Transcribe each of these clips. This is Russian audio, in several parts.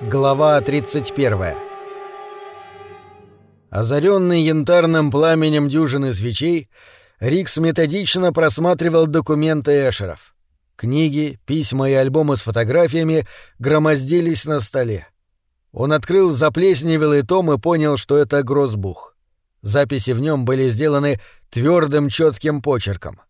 Глава 31 Озаренный янтарным пламенем дюжины свечей, Рикс методично просматривал документы Эшеров. Книги, письма и альбомы с фотографиями громоздились на столе. Он открыл заплесневелый том и понял, что это грозбух. Записи в нем были сделаны твердым четким почерком.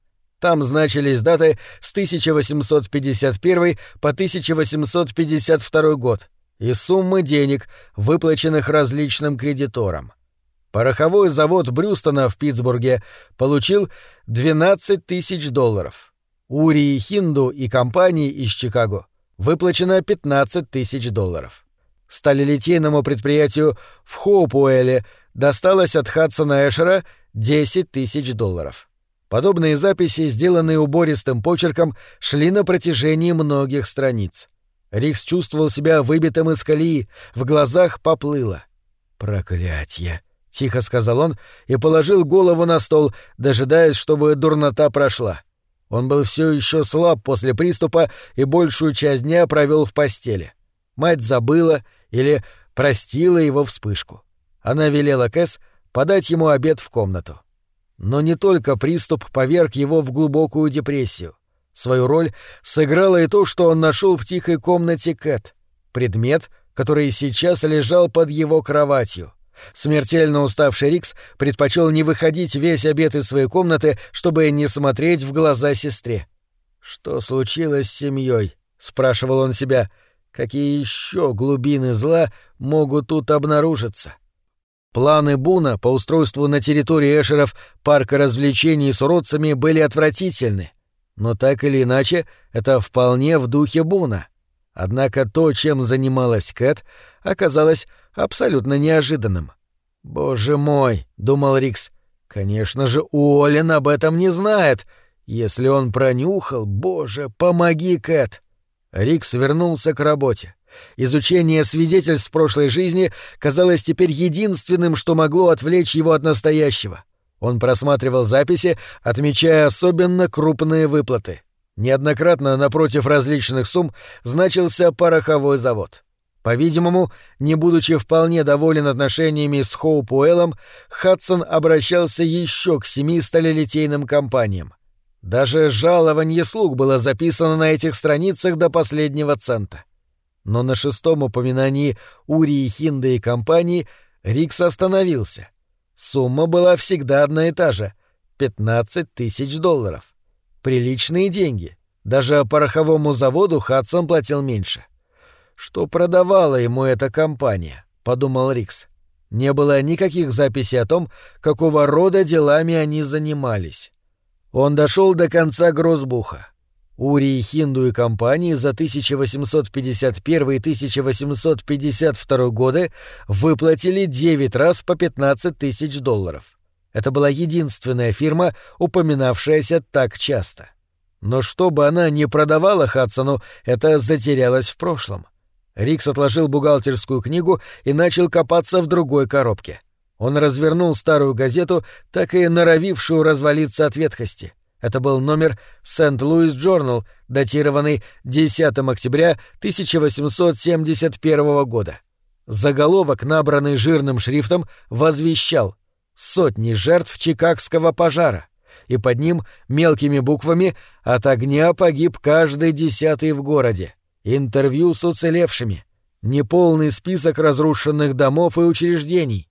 Там значились даты с 1851 по 1852 год и суммы денег, выплаченных различным кредиторам. Пороховой завод Брюстона в Питтсбурге получил 12 тысяч долларов. Урии Хинду и компании из Чикаго выплачено 15 тысяч долларов. Сталелитейному предприятию в Хоупуэле досталось от Хадсона Эшера 10 тысяч долларов. Подобные записи, сделанные убористым почерком, шли на протяжении многих страниц. Рикс чувствовал себя выбитым из колеи, в глазах поплыло. «Проклятье!» — тихо сказал он и положил голову на стол, дожидаясь, чтобы дурнота прошла. Он был все еще слаб после приступа и большую часть дня провел в постели. Мать забыла или простила его вспышку. Она велела Кэс подать ему обед в комнату. Но не только приступ поверг его в глубокую депрессию. Свою роль сыграло и то, что он нашел в тихой комнате Кэт, предмет, который сейчас лежал под его кроватью. Смертельно уставший Рикс предпочел не выходить весь обед из своей комнаты, чтобы не смотреть в глаза сестре. «Что случилось с семьей? спрашивал он себя. «Какие еще глубины зла могут тут обнаружиться?» Планы Буна по устройству на территории Эшеров парка развлечений с уродцами были отвратительны, но так или иначе это вполне в духе Буна. Однако то, чем занималась Кэт, оказалось абсолютно неожиданным. «Боже мой!» — думал Рикс. «Конечно же, Уоллен об этом не знает. Если он пронюхал, боже, помоги, Кэт!» Рикс вернулся к работе. Изучение свидетельств прошлой жизни казалось теперь единственным, что могло отвлечь его от настоящего. Он просматривал записи, отмечая особенно крупные выплаты. Неоднократно напротив различных сумм значился пороховой завод. По-видимому, не будучи вполне доволен отношениями с Хоупуэллом, Хадсон обращался еще к семи сталелитейным компаниям. Даже жалование слуг было записано на этих страницах до последнего цента. Но на шестом упоминании Урии Хинды и компании Рикс остановился. Сумма была всегда одна и та же — 15 тысяч долларов. Приличные деньги. Даже пороховому заводу Хадсон платил меньше. Что продавала ему эта компания, — подумал Рикс. Не было никаких записей о том, какого рода делами они занимались. Он дошел до конца Грозбуха. Урии Хинду и компании за 1851 и 1852 годы выплатили 9 раз по 15 тысяч долларов. Это была единственная фирма, упоминавшаяся так часто. Но что бы она ни продавала Хадсону, это затерялось в прошлом. Рикс отложил бухгалтерскую книгу и начал копаться в другой коробке. Он развернул старую газету, так и норовившую развалиться от ветхости — это был номер «Сент-Луис Джорнал», датированный 10 октября 1871 года. Заголовок, набранный жирным шрифтом, возвещал «Сотни жертв Чикагского пожара», и под ним мелкими буквами «От огня погиб каждый десятый в городе». Интервью с уцелевшими. Неполный список разрушенных домов и учреждений.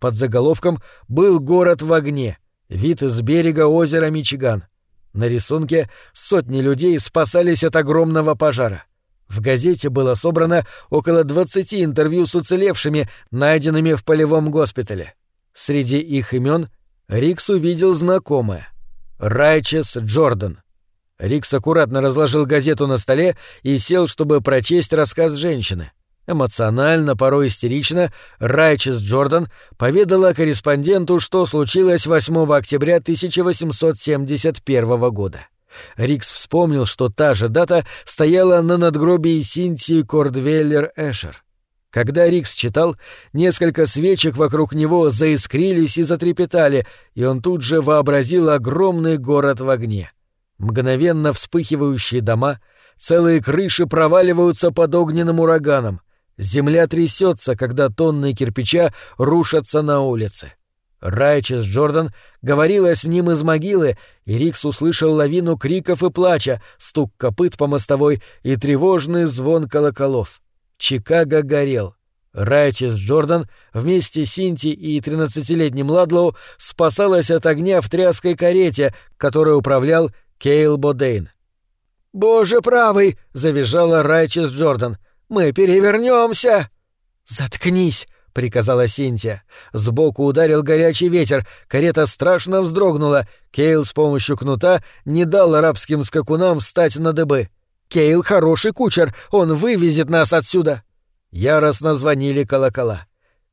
Под заголовком был город в огне. Вид из берега озера Мичиган. На рисунке сотни людей спасались от огромного пожара. В газете было собрано около 20 интервью с уцелевшими, найденными в полевом госпитале. Среди их имен Рикс увидел знакомое — Райчес Джордан. Рикс аккуратно разложил газету на столе и сел, чтобы прочесть рассказ женщины — Эмоционально, порой истерично, Райчес Джордан поведала корреспонденту, что случилось 8 октября 1871 года. Рикс вспомнил, что та же дата стояла на надгробии Синтии Кордвеллер Эшер. Когда Рикс читал, несколько свечек вокруг него заискрились и затрепетали, и он тут же вообразил огромный город в огне. Мгновенно вспыхивающие дома, целые крыши проваливаются под огненным ураганом — Земля трясется, когда тонны кирпича рушатся на улице. Райчес Джордан говорила с ним из могилы, и Рикс услышал лавину криков и плача, стук копыт по мостовой и тревожный звон колоколов. Чикаго горел. Райчес Джордан вместе с Синти и тринадцатилетним Ладлоу спасалась от огня в тряской карете, которой управлял Кейл Бодейн. «Боже правый!» — завизжала Райчес Джордан. «Мы перевернемся!» «Заткнись!» — приказала Синтия. Сбоку ударил горячий ветер, карета страшно вздрогнула. Кейл с помощью кнута не дал арабским скакунам встать на дыбы. «Кейл хороший кучер, он вывезет нас отсюда!» Яростно звонили колокола.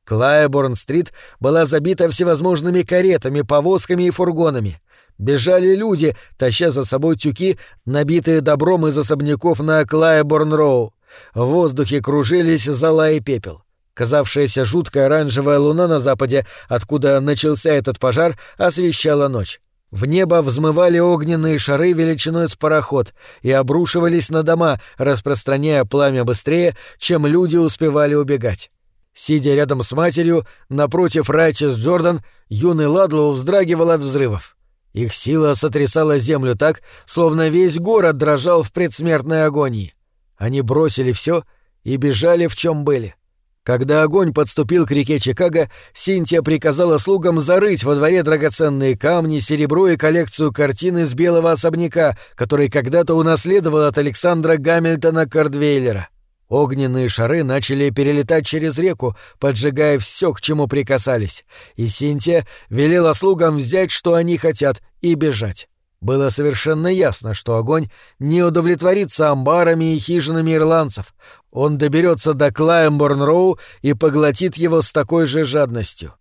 Клайборн-стрит была забита всевозможными каретами, повозками и фургонами. Бежали люди, таща за собой тюки, набитые добром из особняков на Клайборн-роу. В воздухе кружились зола и пепел. Казавшаяся жуткая оранжевая луна на западе, откуда начался этот пожар, освещала ночь. В небо взмывали огненные шары величиной с пароход и обрушивались на дома, распространяя пламя быстрее, чем люди успевали убегать. Сидя рядом с матерью, напротив Райчес Джордан, юный Ладлоу вздрагивал от взрывов. Их сила сотрясала землю так, словно весь город дрожал в предсмертной агонии. Они бросили все и бежали в чем были. Когда огонь подступил к реке Чикаго, Синтия приказала слугам зарыть во дворе драгоценные камни, серебро и коллекцию картин из белого особняка, который когда-то унаследовал от Александра Гамильтона Кардвейлера. Огненные шары начали перелетать через реку, поджигая все, к чему прикасались, и Синтия велела слугам взять, что они хотят, и бежать. Было совершенно ясно, что огонь не удовлетворится амбарами и хижинами ирландцев. Он доберется до Клаймборн-Роу и поглотит его с такой же жадностью.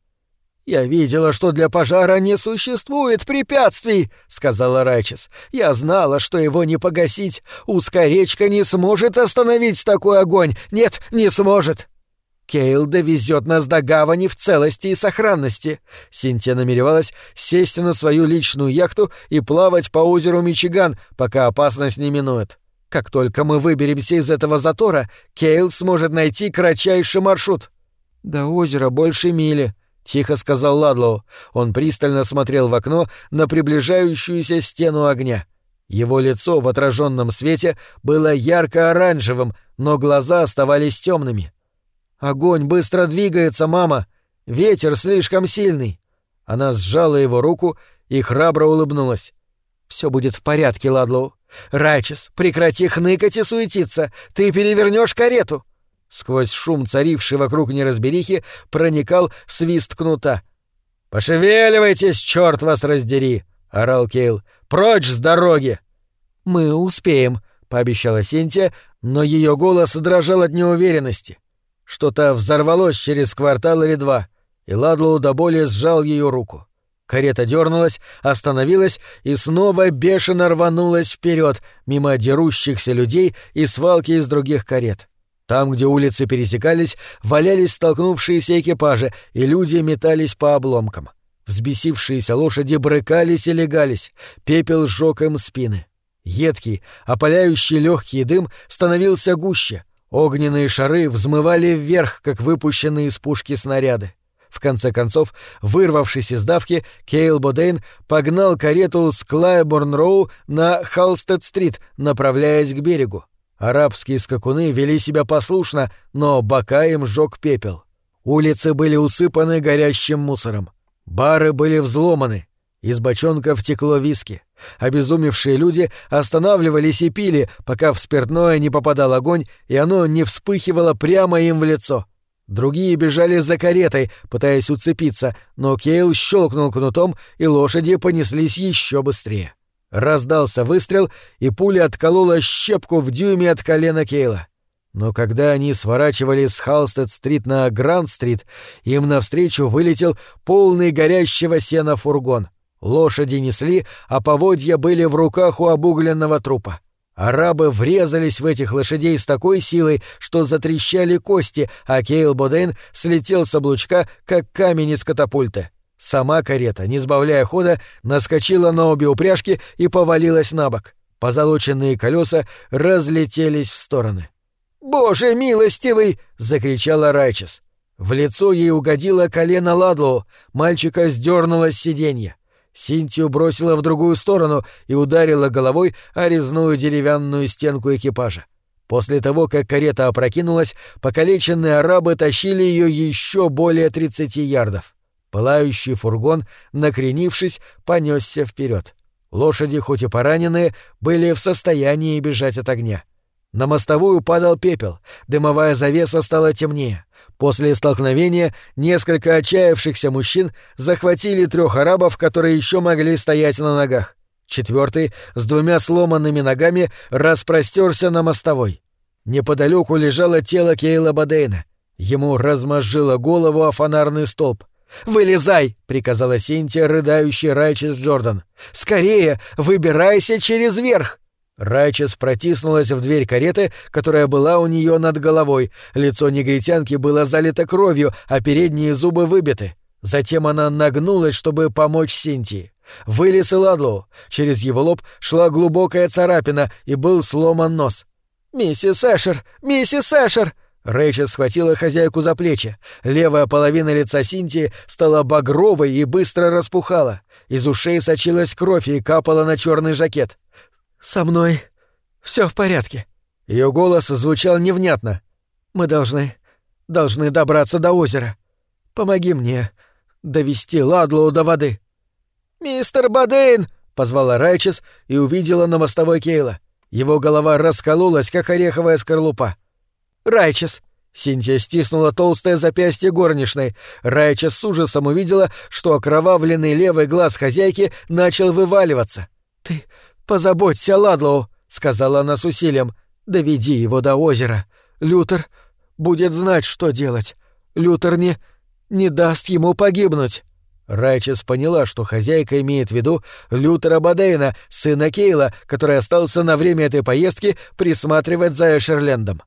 «Я видела, что для пожара не существует препятствий», — сказала Райчес. «Я знала, что его не погасить. Узкая речка не сможет остановить такой огонь. Нет, не сможет». Кейл довезет нас до гавани в целости и сохранности. Синтия намеревалась сесть на свою личную яхту и плавать по озеру Мичиган, пока опасность не минует. Как только мы выберемся из этого затора, Кейл сможет найти кратчайший маршрут. До озера больше мили, тихо сказал Ладлоу. Он пристально смотрел в окно на приближающуюся стену огня. Его лицо в отраженном свете было ярко-оранжевым, но глаза оставались темными. Огонь быстро двигается, мама. Ветер слишком сильный. Она сжала его руку и храбро улыбнулась. Все будет в порядке, Ладлоу. Райчес, прекрати хныкать и суетиться. Ты перевернешь карету. Сквозь шум, царивший вокруг неразберихи, проникал свист кнута. «Пошевеливайтесь, черт вас раздери!» — орал Кейл. «Прочь с дороги!» «Мы успеем», — пообещала Синтия, но ее голос дрожал от неуверенности. Что-то взорвалось через квартал или два, и Ладлоу до боли сжал ее руку. Карета дернулась, остановилась и снова бешено рванулась вперед, мимо дерущихся людей и свалки из других карет. Там, где улицы пересекались, валялись столкнувшиеся экипажи, и люди метались по обломкам. Взбесившиеся лошади брыкались и легались, пепел сжег им спины. Едкий, опаляющий легкий дым становился гуще, Огненные шары взмывали вверх, как выпущенные из пушки снаряды. В конце концов, вырвавшись из давки, Кейл Бодейн погнал карету с Клайборн-Роу на Халстед-стрит, направляясь к берегу. Арабские скакуны вели себя послушно, но бока им сжег пепел. Улицы были усыпаны горящим мусором. Бары были взломаны. Из бочонков текло виски. Обезумевшие люди останавливались и пили, пока в спиртное не попадал огонь, и оно не вспыхивало прямо им в лицо. Другие бежали за каретой, пытаясь уцепиться, но Кейл щелкнул кнутом, и лошади понеслись еще быстрее. Раздался выстрел, и пуля отколола щепку в дюйме от колена Кейла. Но когда они сворачивали с Халстед-стрит на Гранд-стрит, им навстречу вылетел полный горящего сена фургон — Лошади несли, а поводья были в руках у обугленного трупа. Арабы врезались в этих лошадей с такой силой, что затрещали кости, а Кейл Бодейн слетел с облучка, как камень из катапульты. Сама карета, не сбавляя хода, наскочила на обе упряжки и повалилась на бок. Позолоченные колеса разлетелись в стороны. «Боже милостивый!» — закричала Райчес. В лицо ей угодило колено Ладлоу, мальчика сдернуло с сиденья. Синтию бросила в другую сторону и ударила головой о резную деревянную стенку экипажа. После того, как карета опрокинулась, покалеченные арабы тащили ее еще более 30 ярдов. Пылающий фургон, накренившись, понесся вперед. Лошади, хоть и пораненные, были в состоянии бежать от огня. На мостовую падал пепел, дымовая завеса стала темнее. После столкновения несколько отчаявшихся мужчин захватили трех арабов, которые еще могли стоять на ногах. Четвертый, с двумя сломанными ногами, распростерся на мостовой. Неподалеку лежало тело Кейла Бадейна. Ему размозжило голову о фонарный столб. «Вылезай!» — приказала Синтия, рыдающий Райчес Джордан. «Скорее! Выбирайся через верх!» Райчес протиснулась в дверь кареты, которая была у нее над головой. Лицо негритянки было залито кровью, а передние зубы выбиты. Затем она нагнулась, чтобы помочь Синтии. Вылез и Ладлоу. Через его лоб шла глубокая царапина, и был сломан нос. «Миссис Эшер! Миссис Эшер!» Рэйчес схватила хозяйку за плечи. Левая половина лица Синтии стала багровой и быстро распухала. Из ушей сочилась кровь и капала на черный жакет. «Со мной все в порядке». Ее голос звучал невнятно. «Мы должны... должны добраться до озера. Помоги мне довести Ладлоу до воды». «Мистер Бадейн!» — позвала Райчес и увидела на мостовой Кейла. Его голова раскололась, как ореховая скорлупа. «Райчес!» Синтия стиснула толстое запястье горничной. Райчес с ужасом увидела, что окровавленный левый глаз хозяйки начал вываливаться. «Ты «Позаботься, Ладлоу», — сказала она с усилием. «Доведи его до озера. Лютер будет знать, что делать. Лютер не... не даст ему погибнуть». Райчес поняла, что хозяйка имеет в виду Лютера Бадейна, сына Кейла, который остался на время этой поездки присматривать за Эшерлендом.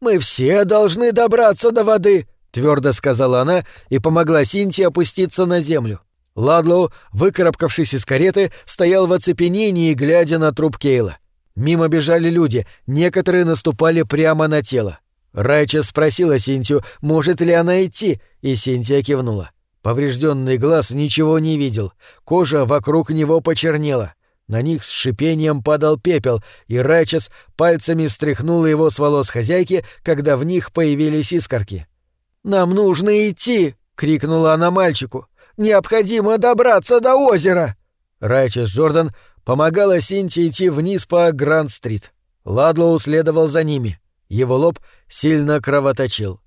«Мы все должны добраться до воды», — твердо сказала она и помогла Синти опуститься на землю. Ладлоу, выкарабкавшись из кареты, стоял в оцепенении, глядя на труп Кейла. Мимо бежали люди, некоторые наступали прямо на тело. Райча спросила Синтию, может ли она идти, и Синтия кивнула. Поврежденный глаз ничего не видел, кожа вокруг него почернела. На них с шипением падал пепел, и Райчес пальцами стряхнула его с волос хозяйки, когда в них появились искорки. «Нам нужно идти!» — крикнула она мальчику. Необходимо добраться до озера!» Райчес Джордан помогала Синти идти вниз по Гранд-стрит. Ладлоу следовал за ними. Его лоб сильно кровоточил.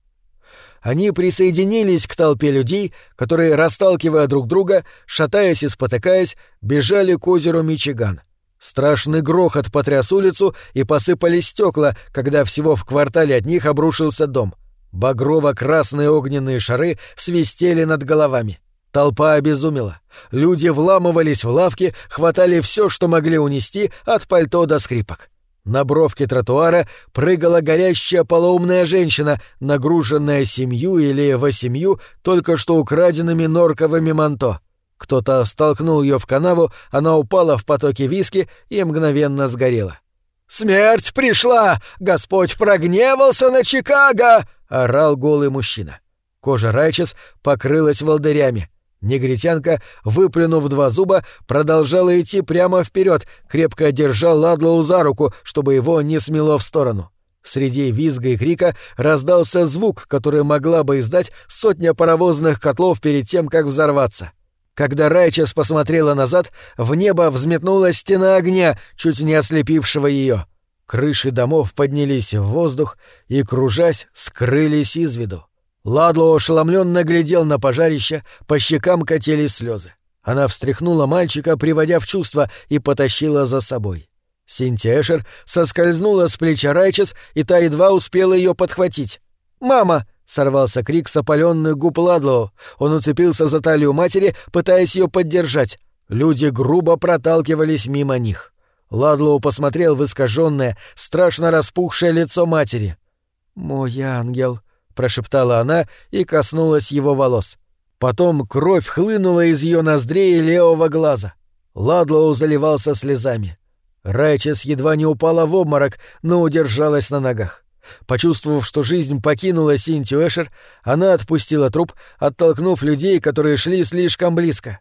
Они присоединились к толпе людей, которые, расталкивая друг друга, шатаясь и спотыкаясь, бежали к озеру Мичиган. Страшный грохот потряс улицу, и посыпались стекла, когда всего в квартале от них обрушился дом. Багрово-красные огненные шары свистели над головами. Толпа обезумела. Люди вламывались в лавки, хватали все, что могли унести, от пальто до скрипок. На бровке тротуара прыгала горящая полоумная женщина, нагруженная семью или восемью только что украденными норковыми манто. Кто-то столкнул ее в канаву, она упала в потоке виски и мгновенно сгорела. «Смерть пришла! Господь прогневался на Чикаго!» — орал голый мужчина. Кожа Райчес покрылась волдырями. Негритянка, выплюнув два зуба, продолжала идти прямо вперед, крепко держа Ладлоу за руку, чтобы его не смело в сторону. Среди визга и крика раздался звук, который могла бы издать сотня паровозных котлов перед тем, как взорваться. Когда Райчес посмотрела назад, в небо взметнулась стена огня, чуть не ослепившего ее. Крыши домов поднялись в воздух и, кружась, скрылись из виду. Ладло ошеломленно глядел на пожарище, по щекам катились слезы. Она встряхнула мальчика, приводя в чувство, и потащила за собой. Синтия Эшер соскользнула с плеча Райчес, и та едва успела ее подхватить. «Мама!» — сорвался крик с опаленных губ Ладлоу. Он уцепился за талию матери, пытаясь ее поддержать. Люди грубо проталкивались мимо них. Ладлоу посмотрел в искаженное, страшно распухшее лицо матери. «Мой ангел!» — прошептала она и коснулась его волос. Потом кровь хлынула из ее ноздрей левого глаза. Ладлоу заливался слезами. Райчес едва не упала в обморок, но удержалась на ногах. Почувствовав, что жизнь покинула Синтию Эшер, она отпустила труп, оттолкнув людей, которые шли слишком близко.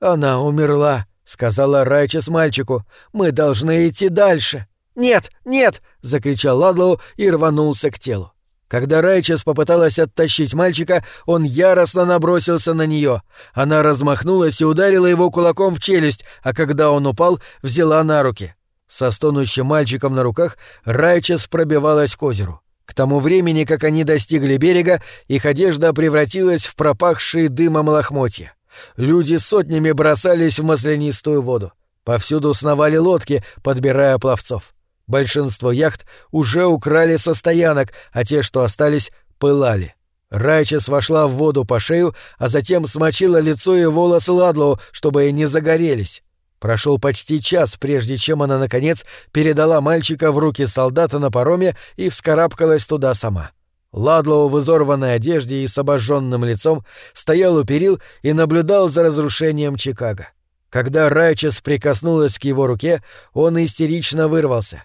«Она умерла», — сказала Райчес мальчику. «Мы должны идти дальше». «Нет, нет!» — закричал Ладлоу и рванулся к телу. Когда Райчес попыталась оттащить мальчика, он яростно набросился на нее. Она размахнулась и ударила его кулаком в челюсть, а когда он упал, взяла на руки. Со стонущим мальчиком на руках Райчес пробивалась к озеру. К тому времени, как они достигли берега, их одежда превратилась в пропахшие дымом лохмотья. Люди сотнями бросались в маслянистую воду. Повсюду сновали лодки, подбирая пловцов. Большинство яхт уже украли со стоянок, а те, что остались, пылали. Райчес вошла в воду по шею, а затем смочила лицо и волосы Ладлоу, чтобы не загорелись. Прошел почти час, прежде чем она, наконец, передала мальчика в руки солдата на пароме и вскарабкалась туда сама. Ладлоу в изорванной одежде и с обожженным лицом стоял у перил и наблюдал за разрушением Чикаго. Когда Райчес прикоснулась к его руке, он истерично вырвался.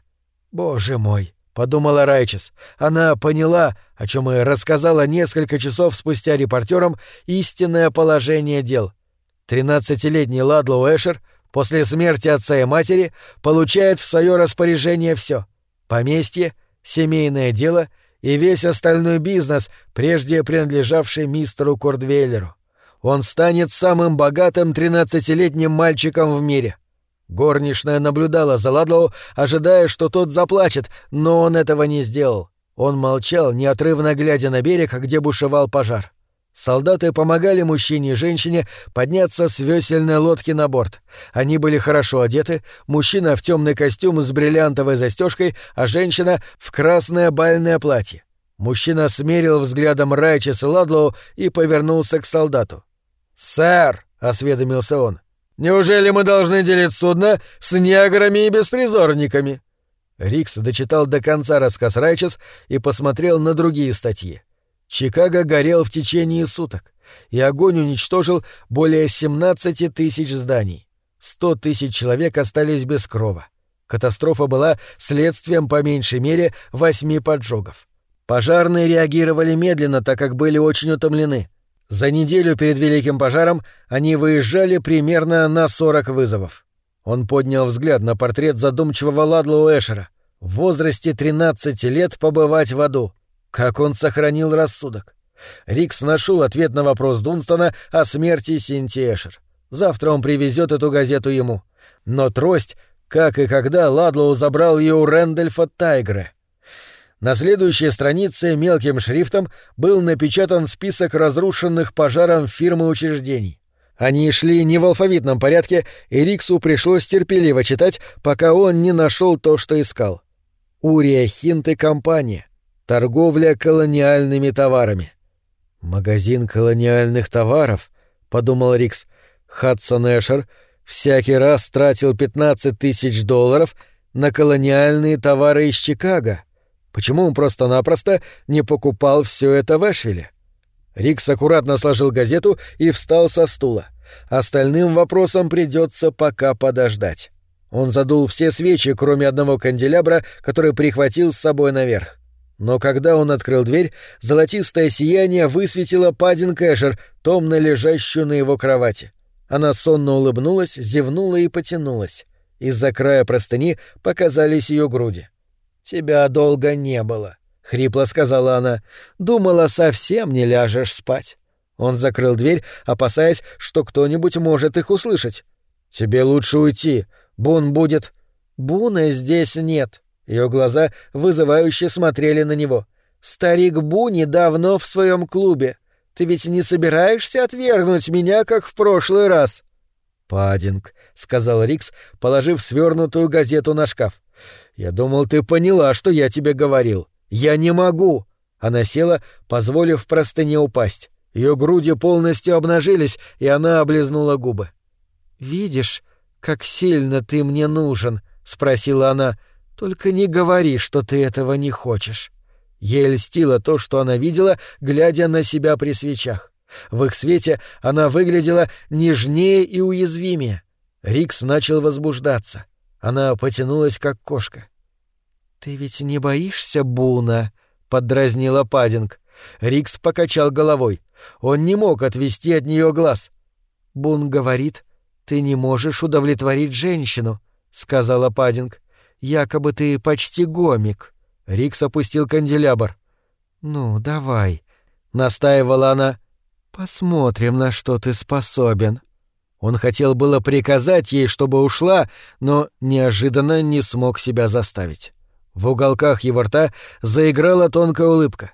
«Боже мой!» — подумала Райчес. Она поняла, о чем и рассказала несколько часов спустя репортерам, истинное положение дел. Тринадцатилетний Ладлоу Эшер — после смерти отца и матери получает в свое распоряжение все — поместье, семейное дело и весь остальной бизнес, прежде принадлежавший мистеру Кордвейлеру. Он станет самым богатым тринадцатилетним мальчиком в мире. Горничная наблюдала за Ладлоу, ожидая, что тот заплачет, но он этого не сделал. Он молчал, неотрывно глядя на берег, где бушевал пожар. Солдаты помогали мужчине и женщине подняться с весельной лодки на борт. Они были хорошо одеты, мужчина в темный костюм с бриллиантовой застежкой, а женщина в красное бальное платье. Мужчина смерил взглядом Райчес и Ладлоу и повернулся к солдату. «Сэр!» — осведомился он. «Неужели мы должны делить судно с неграми и беспризорниками?» Рикс дочитал до конца рассказ Райчес и посмотрел на другие статьи. Чикаго горел в течение суток, и огонь уничтожил более 17 тысяч зданий. 100 тысяч человек остались без крова. Катастрофа была следствием по меньшей мере восьми поджогов. Пожарные реагировали медленно, так как были очень утомлены. За неделю перед Великим пожаром они выезжали примерно на 40 вызовов. Он поднял взгляд на портрет задумчивого Ладлоу Эшера. В возрасте 13 лет побывать в аду — как он сохранил рассудок? Рикс нашел ответ на вопрос Дунстона о смерти Синти Эшер. Завтра он привезет эту газету ему. Но трость, как и когда Ладлоу забрал ее у Рэндольфа Тайгре. На следующей странице мелким шрифтом был напечатан список разрушенных пожаром фирм и учреждений. Они шли не в алфавитном порядке, и Риксу пришлось терпеливо читать, пока он не нашел то, что искал. Урия Хинт и компания. Торговля колониальными товарами. Магазин колониальных товаров, подумал Рикс. Хадсон Эшер всякий раз тратил 15 тысяч долларов на колониальные товары из Чикаго. Почему он просто-напросто не покупал все это в Эшвилле? Рикс аккуратно сложил газету и встал со стула. Остальным вопросам придется пока подождать. Он задул все свечи, кроме одного канделябра, который прихватил с собой наверх. Но когда он открыл дверь, золотистое сияние высветило Паддин Кэшер, томно лежащую на его кровати. Она сонно улыбнулась, зевнула и потянулась. Из-за края простыни показались ее груди. «Тебя долго не было», — хрипло сказала она. «Думала, совсем не ляжешь спать». Он закрыл дверь, опасаясь, что кто-нибудь может их услышать. «Тебе лучше уйти. Бун будет...» «Буна здесь нет», ее глаза вызывающе смотрели на него. «Старик Буни давно в своем клубе. Ты ведь не собираешься отвергнуть меня, как в прошлый раз?» «Паддинг», — сказал Рикс, положив свернутую газету на шкаф. «Я думал, ты поняла, что я тебе говорил. Я не могу!» Она села, позволив простыне упасть. Ее груди полностью обнажились, и она облизнула губы. «Видишь, как сильно ты мне нужен?» — спросила она. Только не говори, что ты этого не хочешь. Ей льстило то, что она видела, глядя на себя при свечах. В их свете она выглядела нежнее и уязвимее. Рикс начал возбуждаться. Она потянулась, как кошка. «Ты ведь не боишься Буна?» — поддразнила Паддинг. Рикс покачал головой. Он не мог отвести от нее глаз. «Бун говорит, ты не можешь удовлетворить женщину», — сказала Паддинг. «Якобы ты почти гомик». Рикс опустил канделябр. «Ну, давай», — настаивала она. «Посмотрим, на что ты способен». Он хотел было приказать ей, чтобы ушла, но неожиданно не смог себя заставить. В уголках его рта заиграла тонкая улыбка.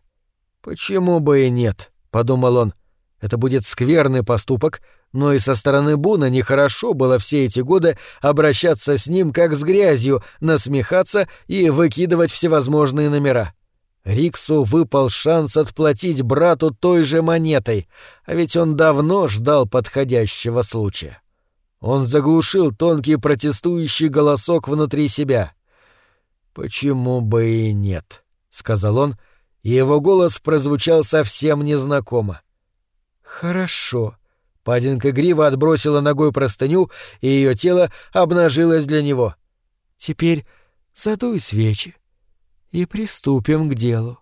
«Почему бы и нет?» — подумал он. «Это будет скверный поступок, но и со стороны Буна нехорошо было все эти годы обращаться с ним как с грязью, насмехаться и выкидывать всевозможные номера. Риксу выпал шанс отплатить брату той же монетой, а ведь он давно ждал подходящего случая. Он заглушил тонкий протестующий голосок внутри себя. «Почему бы и нет?» — сказал он, и его голос прозвучал совсем незнакомо. «Хорошо». Падинка игриво отбросила ногой простыню, и ее тело обнажилось для него. «Теперь задуй свечи и приступим к делу.